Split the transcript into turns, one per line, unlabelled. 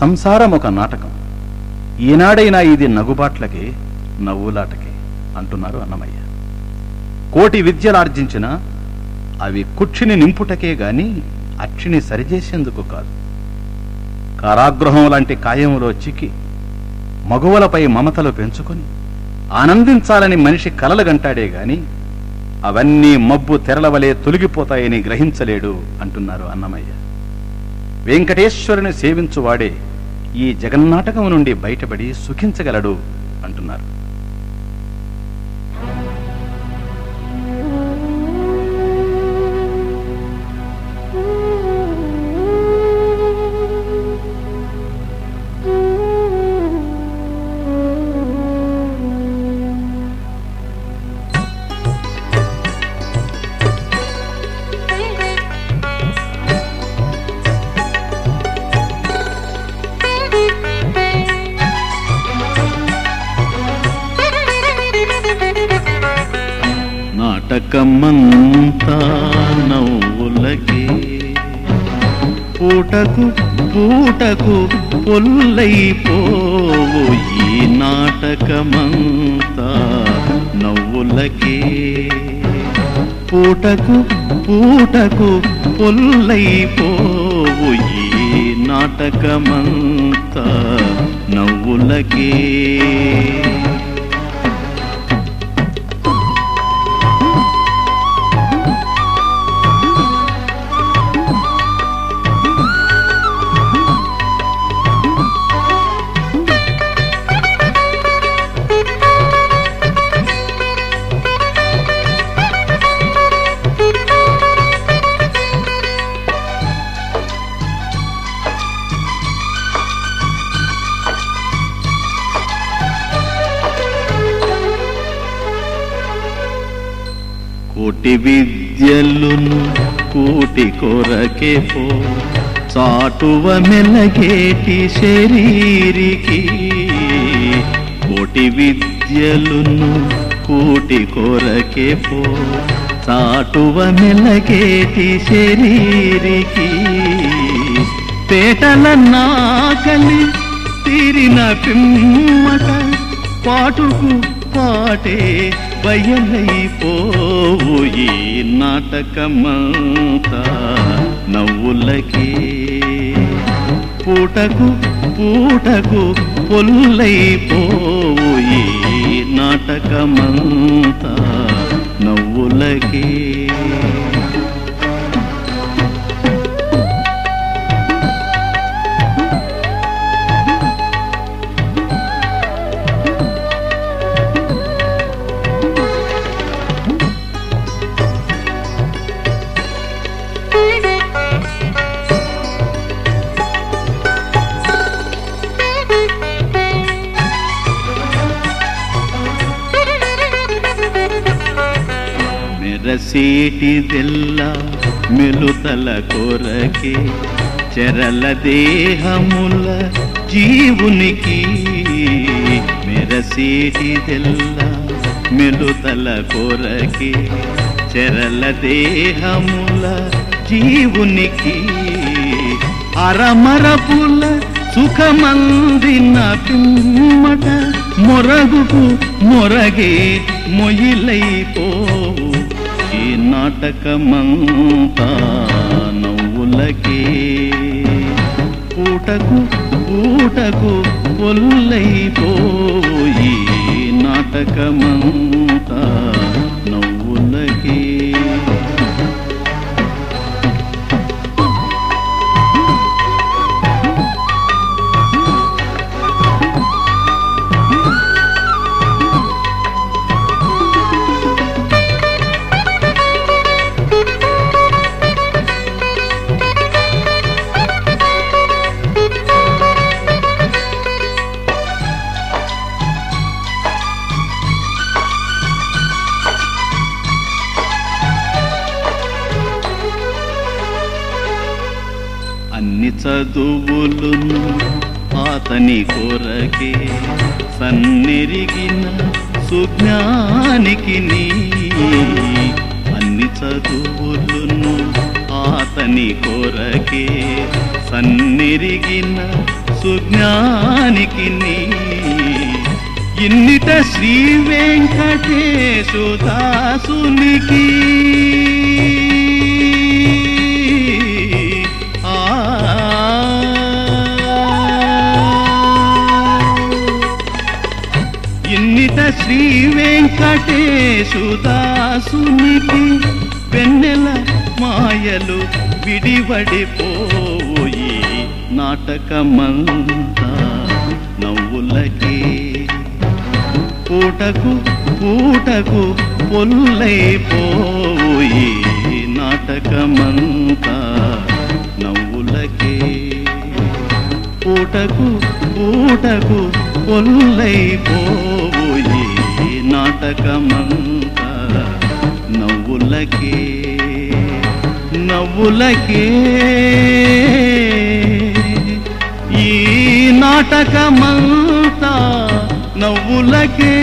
సంసారం ఒక నాటకం. ఈనాడైనా ఇది నగుబాట్లకే నవ్వులాటకే అంటున్నారు అన్నమయ్య. కోటి విద్యలార్జించిన అవి కుక్షిని నింపుటకే గాని అక్షిని సరిచేసేందుకు కాదు. కారాగృహం లాంటి కాయంలో చిక్కి మగువలపై మమతలు పెంచుకొని ఆనందించాలని మనిషి కలలు గంటాడే గాని అవన్నీ మబ్బు తెరలవలే తొలగిపోతాయని గ్రహించలేడు అంటున్నారు అన్నమయ్య. వెంకటేశ్వరుని సేవించువాడే ఈ జగన్నాటకం నుండి బయటపడి సుఖించగలడు అంటున్నారు. నాటకమంతా నవ్వులకే. పూటకు పూటకు పొల్లైపోవు ఈ నాటకమంతా నవ్వులకే. పూటకు పూటకు పొల్లైపోవు ఈ నాటకమంతా నవ్వులకే. కోటి విద్యలును కూటి కొరకే పో. చాటువ మెలగేటి శరీరికి కోటి విద్యలును కూటి కొరకే పో. చాటువ మెలగేటి శరీరికి పేటల నాకలి తీరిన పిమ్మట పాటుకు పాటే బయలైపోవు ఈ నాటకమంతా నవ్వులకే. పూటకు పూటకు పొల్లైపోవు ఈ నాటకమంతా నవ్వులకే. మెరసేటిదెల్ల మెలుతల కొరకే చెరల దేహముల జీవునికి మెరసేటిదెల్ల మెలుతల కొరకే చెరల దేహముల జీవునికి అరమరపుల సుఖమందిన పిమ్మట మొరగుకు మొరగే మొయిలైపో నాటకమంతా నవ్వులకే. పూటకు పూటకు పొల్లైపోయి నాటకమంతా అన్ని చదువులును అతని కొరకే సన్నెరిగిన సుజ్ఞానికి అన్ని చదువులును అతని కొరకే సన్నెరిగిన సుజ్ఞానికి ఇన్నిట శ్రీ వెంకటేశుదాసునికి శ్రీ వెంకటేశుదాసునికి వెన్నెల మాయలు విడివడిపోయి నాటకమంతా నవ్వులకే. పూటకు పూటకు పొల్లైపోయి నాటకమంతా నవ్వులకే. పూటకు పూటకు పొల్లైపో నాటకమంత నవ్వులకే నవ్వులకే. ఈ నాటకమంతా నవ్వులకే.